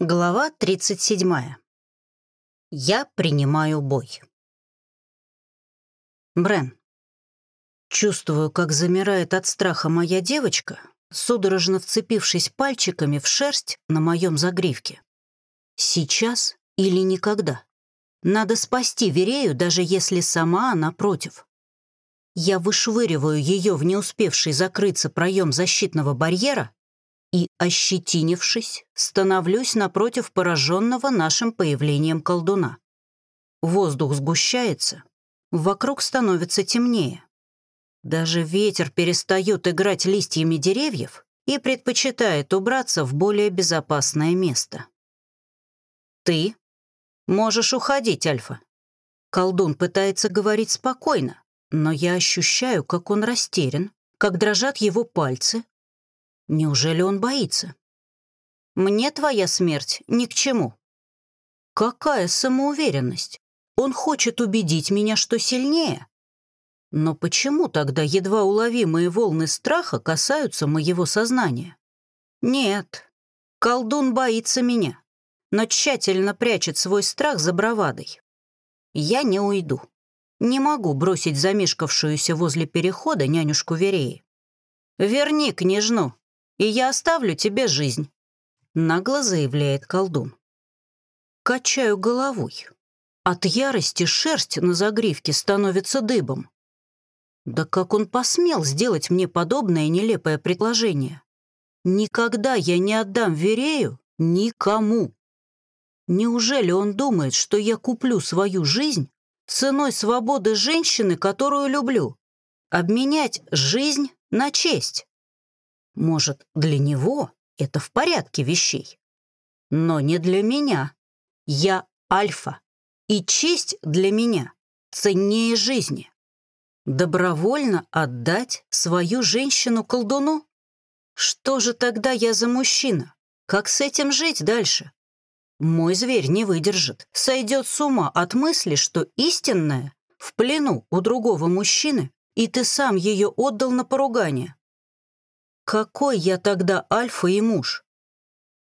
Глава 37. Я принимаю бой. Брен. Чувствую, как замирает от страха моя девочка, судорожно вцепившись пальчиками в шерсть на моем загривке. Сейчас или никогда. Надо спасти Верею, даже если сама она против. Я вышвыриваю ее в не успевший закрыться проем защитного барьера и, ощетинившись, становлюсь напротив пораженного нашим появлением колдуна. Воздух сгущается, вокруг становится темнее. Даже ветер перестает играть листьями деревьев и предпочитает убраться в более безопасное место. «Ты можешь уходить, Альфа». Колдун пытается говорить спокойно, но я ощущаю, как он растерян, как дрожат его пальцы, Неужели он боится? Мне твоя смерть ни к чему. Какая самоуверенность? Он хочет убедить меня, что сильнее. Но почему тогда едва уловимые волны страха касаются моего сознания? Нет, колдун боится меня, но тщательно прячет свой страх за бравадой. Я не уйду. Не могу бросить замешкавшуюся возле перехода нянюшку Вереи. «Верни княжну», и я оставлю тебе жизнь», — нагло заявляет колдун. Качаю головой. От ярости шерсть на загривке становится дыбом. Да как он посмел сделать мне подобное нелепое предложение? Никогда я не отдам Верею никому. Неужели он думает, что я куплю свою жизнь ценой свободы женщины, которую люблю? Обменять жизнь на честь? Может, для него это в порядке вещей. Но не для меня. Я альфа, и честь для меня ценнее жизни. Добровольно отдать свою женщину колдуну? Что же тогда я за мужчина? Как с этим жить дальше? Мой зверь не выдержит, сойдет с ума от мысли, что истинная в плену у другого мужчины, и ты сам ее отдал на поругание. Какой я тогда альфа и муж?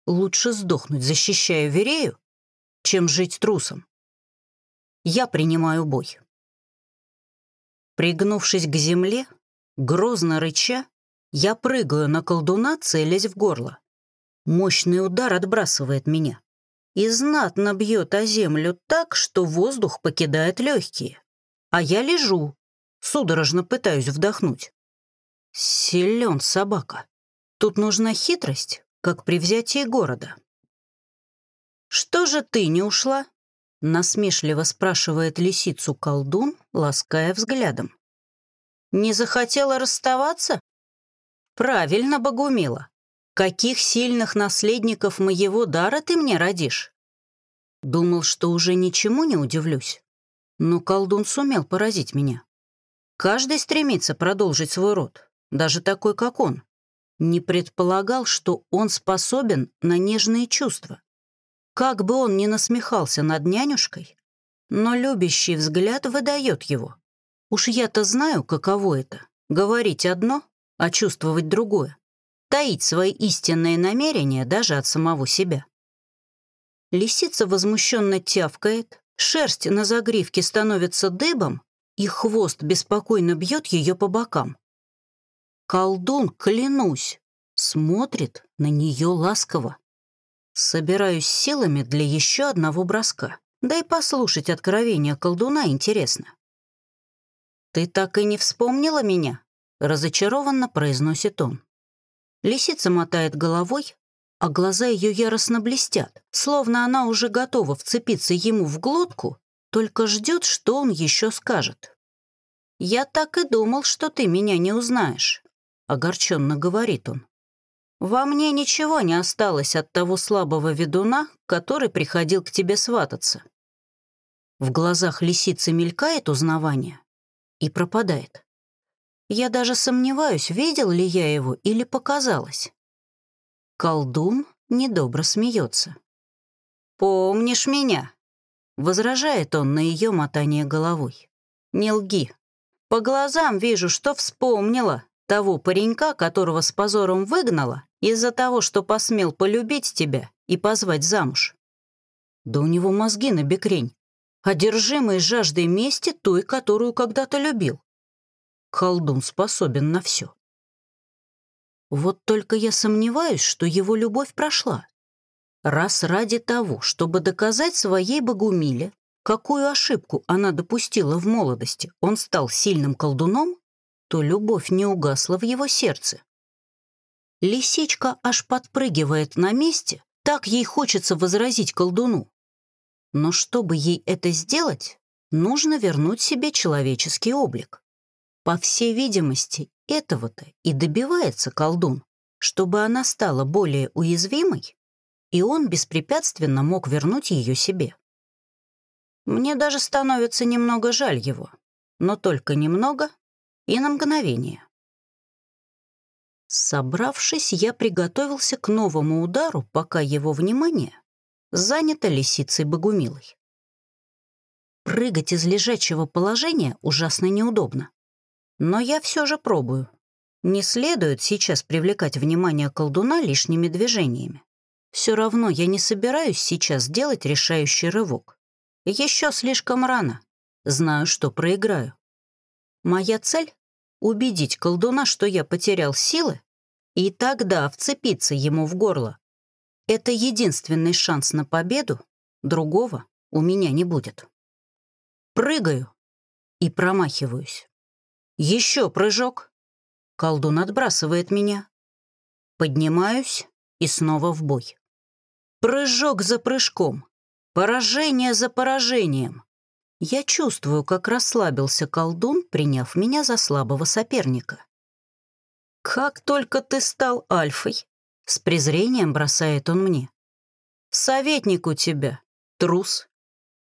Лучше сдохнуть, защищая Верею, чем жить трусом. Я принимаю бой. Пригнувшись к земле, грозно рыча, я прыгаю на колдуна, целясь в горло. Мощный удар отбрасывает меня и знатно бьет о землю так, что воздух покидает легкие. А я лежу, судорожно пытаюсь вдохнуть. Силен собака. Тут нужна хитрость, как при взятии города. «Что же ты не ушла?» — насмешливо спрашивает лисицу колдун, лаская взглядом. «Не захотела расставаться?» «Правильно, Богумила. Каких сильных наследников моего дара ты мне родишь?» Думал, что уже ничему не удивлюсь. Но колдун сумел поразить меня. Каждый стремится продолжить свой род даже такой, как он, не предполагал, что он способен на нежные чувства. Как бы он ни насмехался над нянюшкой, но любящий взгляд выдает его. Уж я-то знаю, каково это — говорить одно, а чувствовать другое, таить свои истинные намерения даже от самого себя. Лисица возмущенно тявкает, шерсть на загривке становится дыбом, и хвост беспокойно бьет ее по бокам. Колдун, клянусь, смотрит на нее ласково. Собираюсь силами для еще одного броска. Да и послушать откровения колдуна интересно. «Ты так и не вспомнила меня?» — разочарованно произносит он. Лисица мотает головой, а глаза ее яростно блестят, словно она уже готова вцепиться ему в глотку, только ждет, что он еще скажет. «Я так и думал, что ты меня не узнаешь. — огорченно говорит он. «Во мне ничего не осталось от того слабого ведуна, который приходил к тебе свататься». В глазах лисицы мелькает узнавание и пропадает. Я даже сомневаюсь, видел ли я его или показалось. Колдун недобро смеется. «Помнишь меня?» — возражает он на ее мотание головой. «Не лги. По глазам вижу, что вспомнила того паренька, которого с позором выгнала Из-за того, что посмел полюбить тебя и позвать замуж. Да у него мозги на бекрень, одержимый жаждой мести той, которую когда-то любил. Колдун способен на все. Вот только я сомневаюсь, что его любовь прошла. Раз ради того, чтобы доказать своей Богумиле, какую ошибку она допустила в молодости, он стал сильным колдуном, то любовь не угасла в его сердце. Лисичка аж подпрыгивает на месте, так ей хочется возразить колдуну. Но чтобы ей это сделать, нужно вернуть себе человеческий облик. По всей видимости, этого-то и добивается колдун, чтобы она стала более уязвимой, и он беспрепятственно мог вернуть ее себе. Мне даже становится немного жаль его, но только немного и на мгновение. Собравшись, я приготовился к новому удару, пока его внимание занято лисицей Богумилой. Прыгать из лежачего положения ужасно неудобно. Но я все же пробую. Не следует сейчас привлекать внимание колдуна лишними движениями. Все равно я не собираюсь сейчас делать решающий рывок. Еще слишком рано. Знаю, что проиграю. Моя цель убедить колдуна, что я потерял силы, и тогда вцепиться ему в горло. Это единственный шанс на победу, другого у меня не будет. Прыгаю и промахиваюсь. Еще прыжок. Колдун отбрасывает меня. Поднимаюсь и снова в бой. Прыжок за прыжком. Поражение за поражением. Я чувствую, как расслабился колдун, приняв меня за слабого соперника. «Как только ты стал альфой!» — с презрением бросает он мне. «Советник у тебя, трус.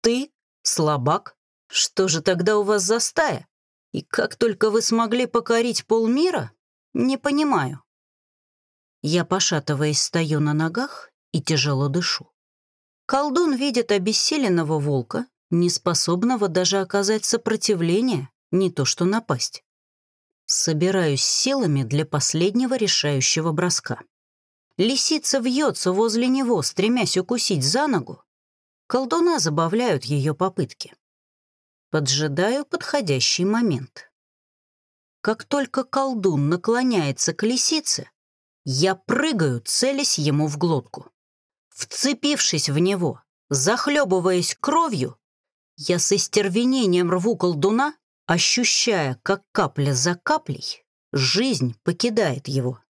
Ты слабак. Что же тогда у вас за стая? И как только вы смогли покорить полмира, не понимаю». Я, пошатываясь, стою на ногах и тяжело дышу. Колдун видит обессиленного волка, неспособного даже оказать сопротивление, не то что напасть. Собираюсь силами для последнего решающего броска. Лисица вьется возле него, стремясь укусить за ногу. Колдуна забавляют ее попытки. Поджидаю подходящий момент. Как только колдун наклоняется к лисице, я прыгаю, целясь ему в глотку. Вцепившись в него, захлебываясь кровью, я с истервенением рву колдуна, ощущая, как капля за каплей жизнь покидает его.